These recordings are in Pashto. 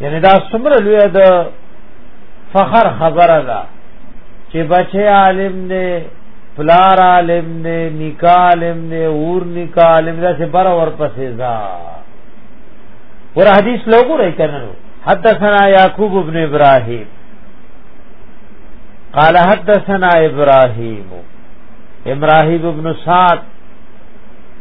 یعنی دا څومره لوی د فخر خبره ده چې بچي عالم دی پلار عالم دی نکاح عالم دی اور نکاح عالم دا سه بر اور پسې ځا ور حدیث لوګو راي کنه حدثنا یعقوب ابن ابراهیم قال حدثنا ابراهیم ابراهیم ابن سعد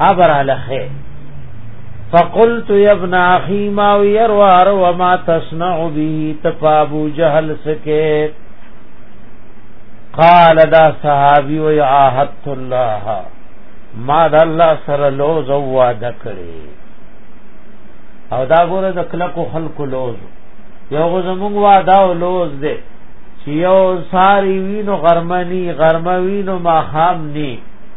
ابر الخه فقلت يا ابن اخي ما يروار وما تصنع به تفابو جهل سکه قال دا صحابي وي عهدت الله ما د الله سره لوز او وعده کړی او دا ګوره د کلکو خلکو لوز یو زمونږ وعده او لوز دی چې یو ساری وینو غرمنی غرموینو ماخام نی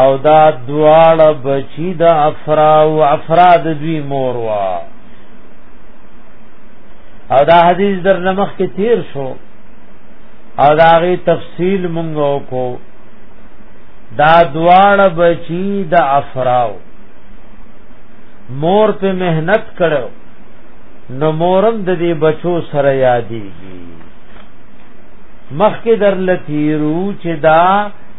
او دا دواړه بچی د افرا او افراد دوی مور وا او دا حدیث در نمخ کې تیر شو او دا غي تفصیل مونږ کو دا دواړه بچی د افراو مور په مهنت کړو نو مورم د دې بچو سره یادېږي مخکې در لتیرو چې دا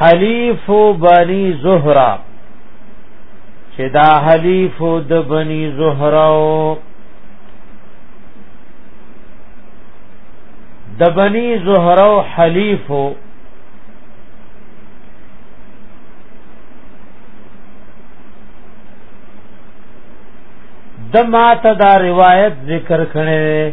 حلیف بنی زهرا چې دا حلیف د بنی زهرا د بنی زهرا حلیف د ماته دا روایت ذکر کړي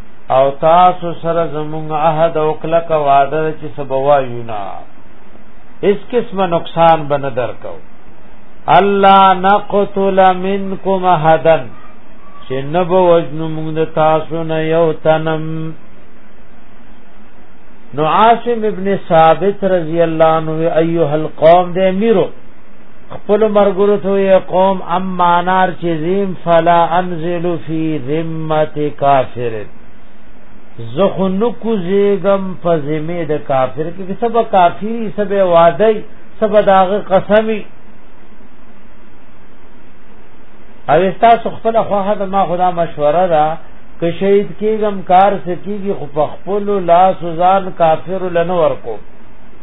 او تاسو سره زمونږ عهد او کلک وعده چې سبوا یونا اس قسم نقصان بن درکو الله نقتل منکم احدن چې نبو وجنو موږ تاسو نه یو تنم نو عاصم ابن ثابت رضی الله عنه ایها القوم د امیرو خپل مرګرو ته یې قوم اما نار چې زیم فلا انزل فی ذمت کافر زخ نکو زیګم په ذمه د کافر کې سبا کافری سبا وعده سبا داغه قسمی او تاسو خپل خواهد ما خدا مشوره را که شهید کېږم کار سکیږي خو په خپل لاس ځان کافر لنور کوم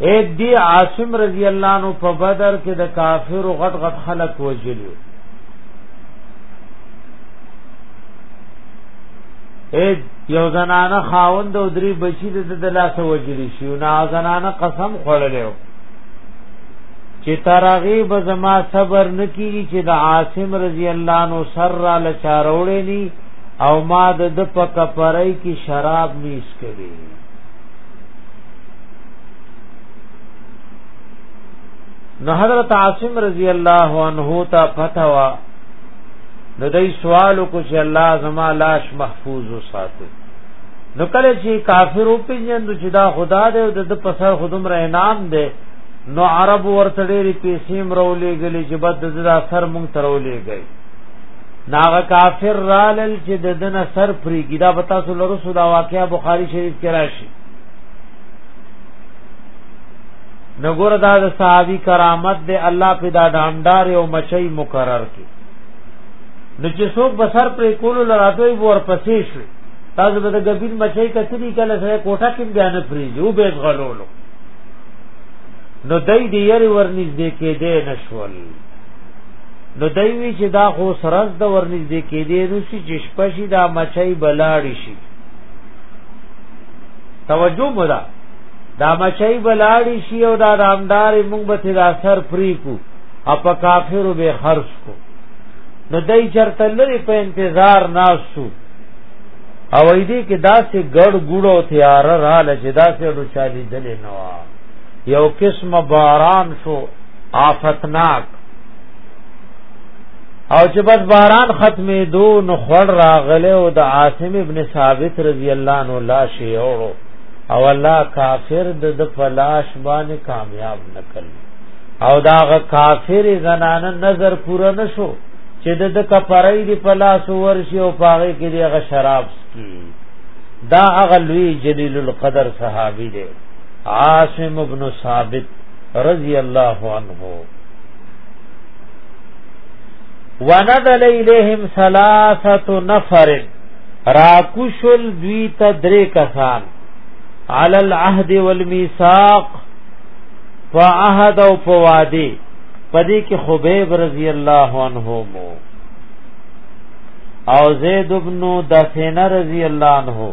اې دی عاصم رضی الله عنه په بدر کې د کافر غټ غټ خلق وجلی اې یو زنانه خاوند او درې بچی د دلاسه وجلی شي او نا زنانه قسم خوړلې چې ترغی به زما صبر نکیږي چې د عاصم رضی الله عنه سر را لچاروړې ني او ما د د پکپړای کی شراب نیس کړي نو حضرت عاصم رضی الله عنه ته فتوا نو دای سوال کو چې الله زما لاش محفوظ وساته نو کله چې کافر او پیجن چې دا خدا دې او د پسر خودم را انعام دې نو عرب ورته ډېری پیسې مرولې غلې چې بد د اثر مونږ ترولې گئی ناغه کافر رالل چې د دن سر پری ګدا بتا سو لرسو دا واقعا بخاری شریف کې راشي نګور دا د صحابي کرامت د الله په دا ډامدار او مچي مقرر کی نو چې څوک بسر پر کول لراتوي ور پسې شي تاسو به د ګبین مچي کتلی کله سره کوټه کې بیان پری جو به غلولو نو دای دی یری ورنږدې کې دې نشول نو دوی چې دا خو سرز د ورنږدې کېدې روسي چې شپه شي دا مچۍ بلاړي شي توجه مولا دا مچۍ بلاړي شي او دا رامدار موږ به تر اثر فری کو او په کافرو به خرج کو نو دای چرته لري په انتظار ناسو او ایدی کې داسې ګړ ګړو تیار را لچ داسې ډو چالي دلې نو یو قسم باران شو آفتناک او چې بس باران ختمې دو نو خړ راغله او د عاصم ابن ثابت رضی الله عنه لا شی اورو او الله کافر د د فلاش باندې کامیاب نکړ او دا غ کافر زنانه نظر پوره نشو چې د د کپړې دی فلاس ورشي او پاغه کې دی غ شراب سکی دا اغلوی جلیل القدر صحابی دی عاصم ابن ثابت رضی الله عنه ونزل الیہم ثلاثه نفر راکشل دوی ته درې کسان علی العهد والمیثاق فعهد او فوادی پدې کې خبیب رضی الله عنه مو او زید ابن دفنه رضی الله عنه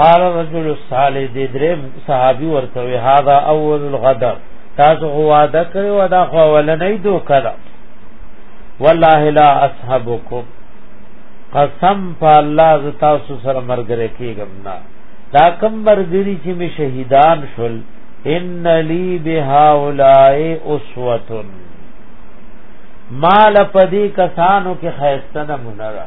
قال رجل الصالح دې درې صحابي ورته وی هاذا اول الغدر تاسو غواده کړو ادا خو ولنې دو کړه والله لا اصحابکم قسم په الله ز تاسو سره مرګره کېږم نه دا کم مرګري چې می شهیدان شول ان لی بها اولای اسوتن مال پدی کسانو کې خیستنه منره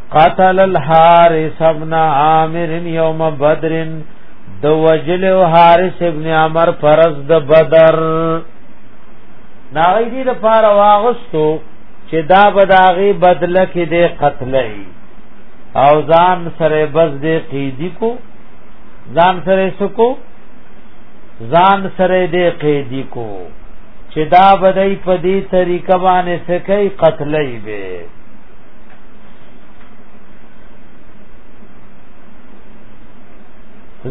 قتل الحارث ابن عامر یوم بدر د وجل او حارث ابن عمر فرض د بدر ناغی دی د پار واغستو چې دا بداغي بدله کې د قتلې او ځان سره بس دې قیدی کو ځان سره سکو ځان سره دې قیدی کو چې دا بدای په دې طریقه باندې سکه قتلې به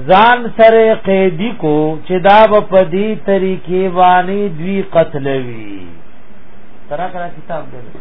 ځان سره قیدی کو چې دا په دې طریقې باندې دوی قتل وی ترا کرا کتاب دې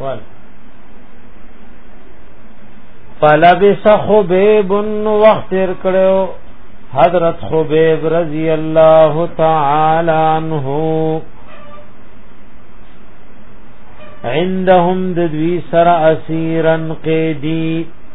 وال فلبس خبيب وخت تر کړو حضرت خبيب رضی الله تعالی عنہ عندهم د دوی سره اسیرن قیدی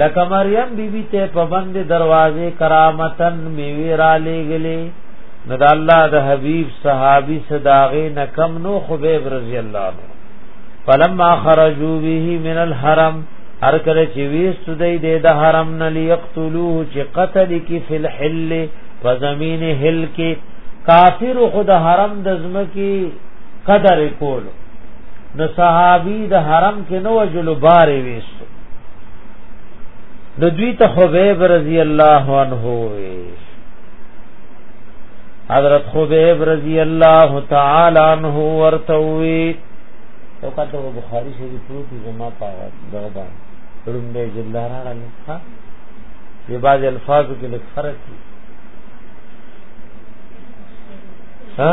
لکه مریم بی بی ته په بند دروازه کرامتن میوی را لېګلې نو د الله د حبیب صحابي صداغه نکم نو خبیب رضی الله عنه فلما خرجوا به من الحرم هر کله چې ویست دی د حرم نه لیقتلوه چې قتل کی فی الحل فزمین هل کې کافر خود حرم د زمکی قدر کول نو صحابي د حرم کې نو وجل بار ویست نو دوی ته خبیب رضی الله عنه وی حضرت خبیب رضی الله تعالی عنہ ورته وی او کته بخاری شریف پروت زما پاوه دا باندې رومبه جلارا نه ښه په بعض الفاظو کې لږ فرق دي ها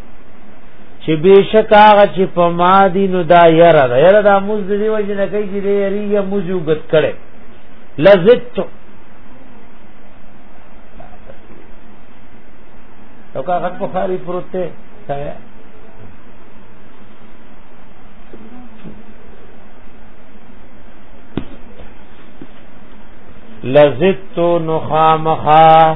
چې بشک هغه چې په ما دي نو دا یره دا یره دا موز دی وجه نه کوي چې دی یری یا موز یو غت کړي لذت او کا غت بخاری پروته سایا لذت نخامخا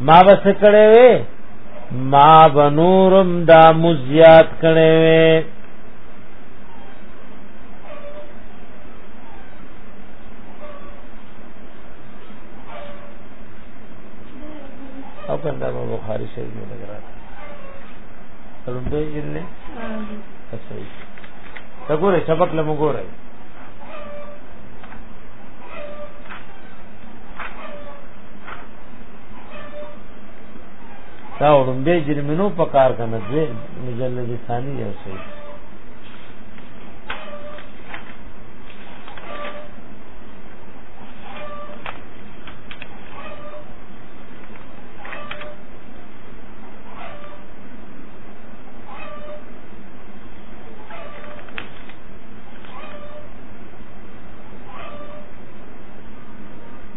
ما بس کړي وي ما بنورم دا مزيات کړي وي او کنده په بخاری شریف کې لګرا ترم دې جنې اصلي تا ګوره سبق لمو ګوره دا ورنده جرمنو په کار کنه دوی مجلد ثانی یو څه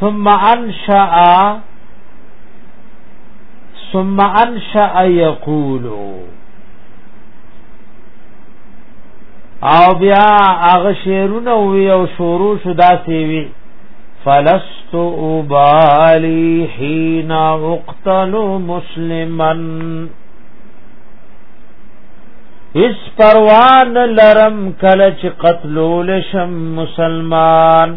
ثم انشا ثم انشا یقول او بیا هغه شعرونه وی او شروع شو داسې وی فلست ابالی حين اقتل مسلما اس پروان لرم کله چې قتلول شم مسلمان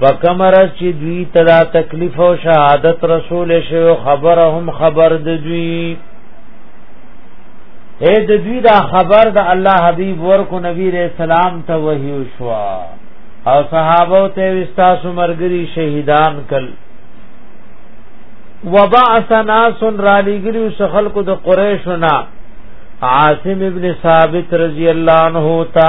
پکمرز چې دوی تدا تکلیف او شهادت رسول شو خبرهم خبر د دوی اے د دوی دا خبر د الله حبیب ورکو نبی رسول سلام ته وحی شو او صحابه ته وستا سمرګری شهیدان کل وبعث ناس را لګریو سخل کو د قریشنا عاصم ابن ثابت رضی الله عنه تا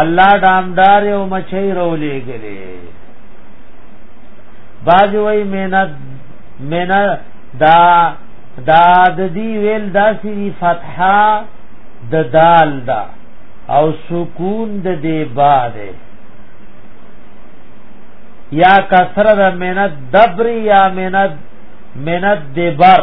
الله دامدار او مچي رولې ګلې باج وای مینا مینا دا دا د دې ویل داسې فتحه د دال دا او سکون د دې با ده یا کسر د منت دبر یا منت منت دبر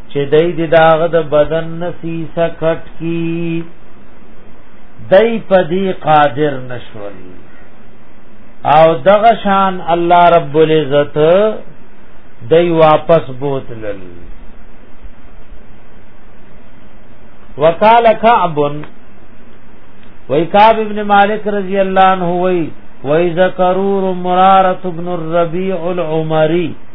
چې دای د داغه د بدن نسی سکټ کی دای پدی قادر نشول او دغه شان الله رب العزت دای واپس بوتلل وقال كعب وی کعب ابن مالک رضی اللہ عنہ وی وی ذکرور مرارت ابن الربیع العمری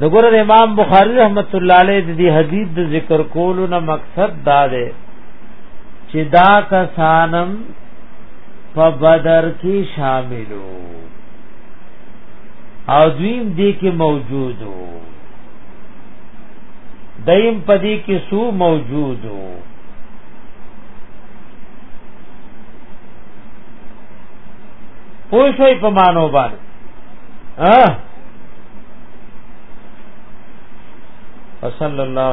نګور امام بخاری رحمت الله علیه د دې حدیث د ذکر کولو نه مقصد دا دی چې دا کسانم په بدر کې شاملو او دویم دې کې موجودو دیم پدې کې سو موجودو پوه شوي په مانو باندې وصلی الله